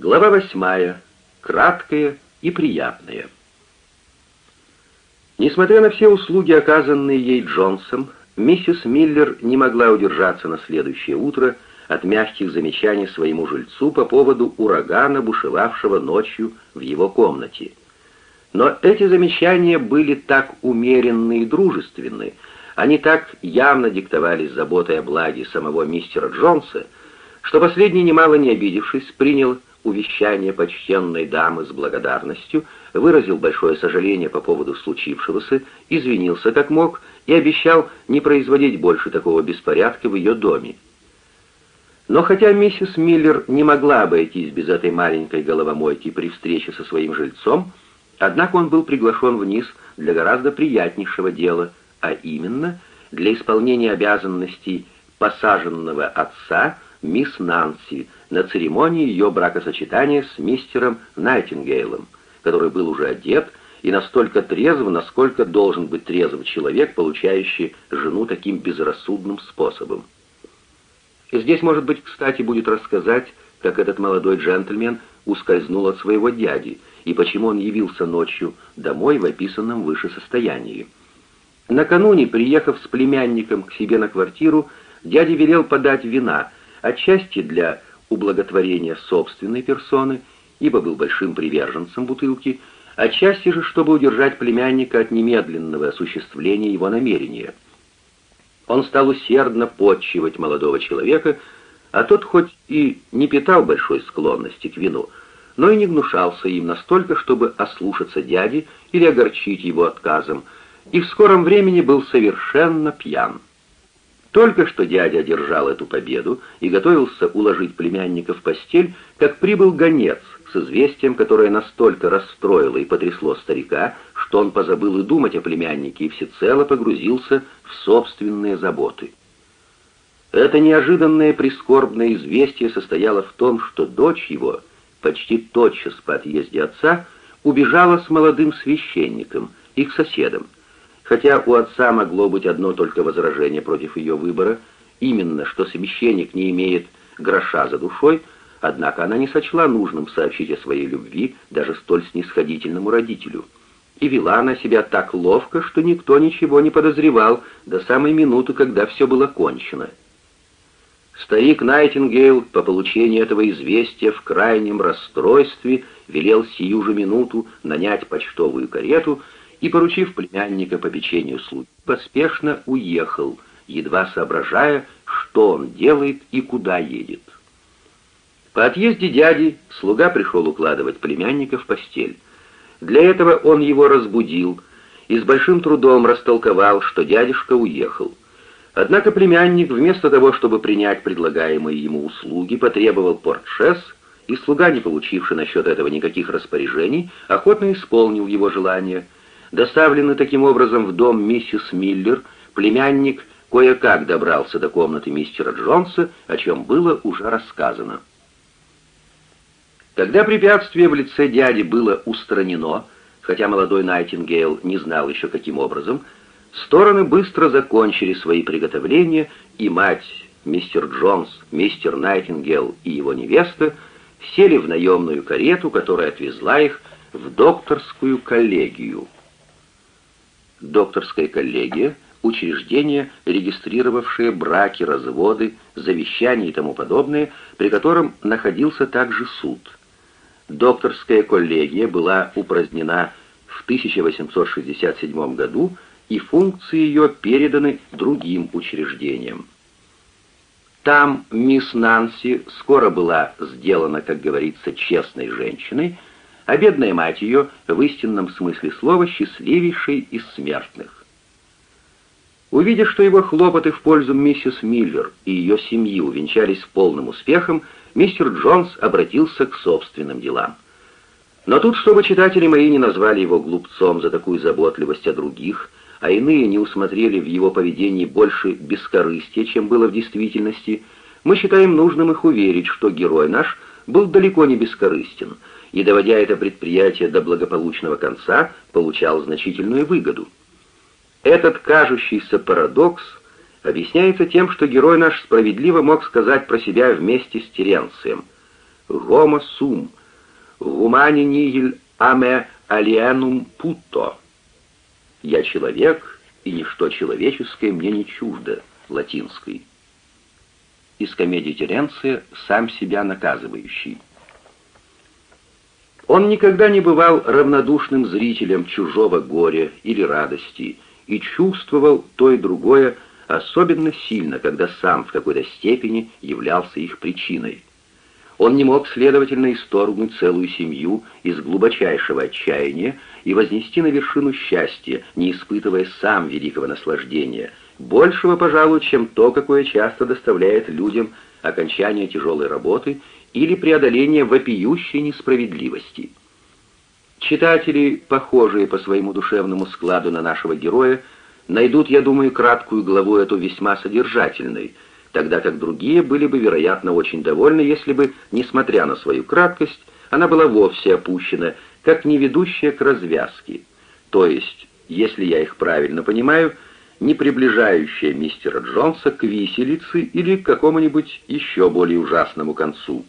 Глава восьмая. Краткая и приятная. Несмотря на все услуги, оказанные ей Джонсом, миссис Миллер не могла удержаться на следующее утро от мягких замечаний своему жильцу по поводу урагана, бушевавшего ночью в его комнате. Но эти замечания были так умеренны и дружественны, они так явно диктовались заботой о благе самого мистера Джонса, что последний, немало не обидевшись, принял увещание почтенной дамы с благодарностью, выразил большое сожаление по поводу случившегося, извинился как мог и обещал не производить больше такого беспорядка в ее доме. Но хотя миссис Миллер не могла обойтись без этой маленькой головомойки при встрече со своим жильцом, однако он был приглашен вниз для гораздо приятнейшего дела, а именно для исполнения обязанностей посаженного отца мисс Нанси на церемонии ее бракосочетания с мистером Найтингейлом, который был уже одет и настолько трезв, насколько должен быть трезв человек, получающий жену таким безрассудным способом. Здесь, может быть, кстати будет рассказать, как этот молодой джентльмен ускользнул от своего дяди и почему он явился ночью домой в описанном выше состоянии. Накануне, приехав с племянником к себе на квартиру, дядя велел подать вина, отчасти для ублаготворения собственной персоны, ибо был большим приверженцем бутылки, отчасти же, чтобы удержать племянника от немедленного осуществления его намерения. Он стал усердно подчивать молодого человека, а тот хоть и не питал большой склонности к вину, но и не гнушался им настолько, чтобы ослушаться дяди или огорчить его отказом, и в скором времени был совершенно пьян. Только что дядя одержал эту победу и готовился уложить племянника в постель, как прибыл гонец с известием, которое настолько расстроило и потрясло старика, что он позабыл и думать о племяннике и всецело погрузился в собственные заботы. Это неожиданное прискорбное известие состояло в том, что дочь его, почти тотчас по отъезде отца, убежала с молодым священником, их соседом. Хотя у отца могло быть одно только возражение против ее выбора, именно что священник не имеет гроша за душой, однако она не сочла нужным сообщить о своей любви даже столь снисходительному родителю. И вела она себя так ловко, что никто ничего не подозревал до самой минуты, когда все было кончено. Старик Найтингейл по получении этого известия в крайнем расстройстве велел сию же минуту нанять почтовую карету и, поручив племянника по печенью слуги, поспешно уехал, едва соображая, что он делает и куда едет. По отъезде дяди слуга пришел укладывать племянника в постель. Для этого он его разбудил и с большим трудом растолковал, что дядюшка уехал. Однако племянник, вместо того, чтобы принять предлагаемые ему услуги, потребовал портшес, и слуга, не получивший насчет этого никаких распоряжений, охотно исполнил его желание — Доставленный таким образом в дом миссис Миллер, племянник кое-как добрался до комнаты мистера Джонса, о чем было уже рассказано. Когда препятствие в лице дяди было устранено, хотя молодой Найтингейл не знал еще каким образом, стороны быстро закончили свои приготовления, и мать, мистер Джонс, мистер Найтингейл и его невеста сели в наемную карету, которая отвезла их в докторскую коллегию. Докторская коллегия – учреждение, регистрировавшее браки, разводы, завещания и тому подобное, при котором находился также суд. Докторская коллегия была упразднена в 1867 году, и функции ее переданы другим учреждениям. Там мисс Нанси скоро была сделана, как говорится, честной женщиной, а бедная мать ее, в истинном смысле слова, счастливейшей из смертных. Увидя, что его хлопоты в пользу миссис Миллер и ее семьи увенчались полным успехом, мистер Джонс обратился к собственным делам. Но тут, чтобы читатели мои не назвали его глупцом за такую заботливость о других, а иные не усмотрели в его поведении больше бескорыстия, чем было в действительности, мы считаем нужным их уверить, что герой наш был далеко не бескорыстен — и, доводя это предприятие до благополучного конца, получал значительную выгоду. Этот кажущийся парадокс объясняется тем, что герой наш справедливо мог сказать про себя вместе с Теренцием. «Homo sum», «Humani nihil ame alienum putto». «Я человек, и ничто человеческое мне не чуждо» латинской. Из комедии Теренция «Сам себя наказывающий». Он никогда не бывал равнодушным зрителем чужого горя или радости и чувствовал то и другое особенно сильно, когда сам в какой-то степени являлся их причиной. Он не мог, следовательно, исторгнуть целую семью из глубочайшего отчаяния и вознести на вершину счастья, не испытывая сам великого наслаждения, большего, пожалуй, чем то, какое часто доставляет людям окончание тяжелой работы или преодоление вопиющей несправедливости. Читатели, похожие по своему душевному складу на нашего героя, найдут, я думаю, краткую главу эту весьма содержательной, тогда как другие были бы, вероятно, очень довольны, если бы, несмотря на свою краткость, она была вовсе опущена, как не ведущая к развязке, то есть, если я их правильно понимаю, не приближающая мистера Джонса к виселице или к какому-нибудь еще более ужасному концу.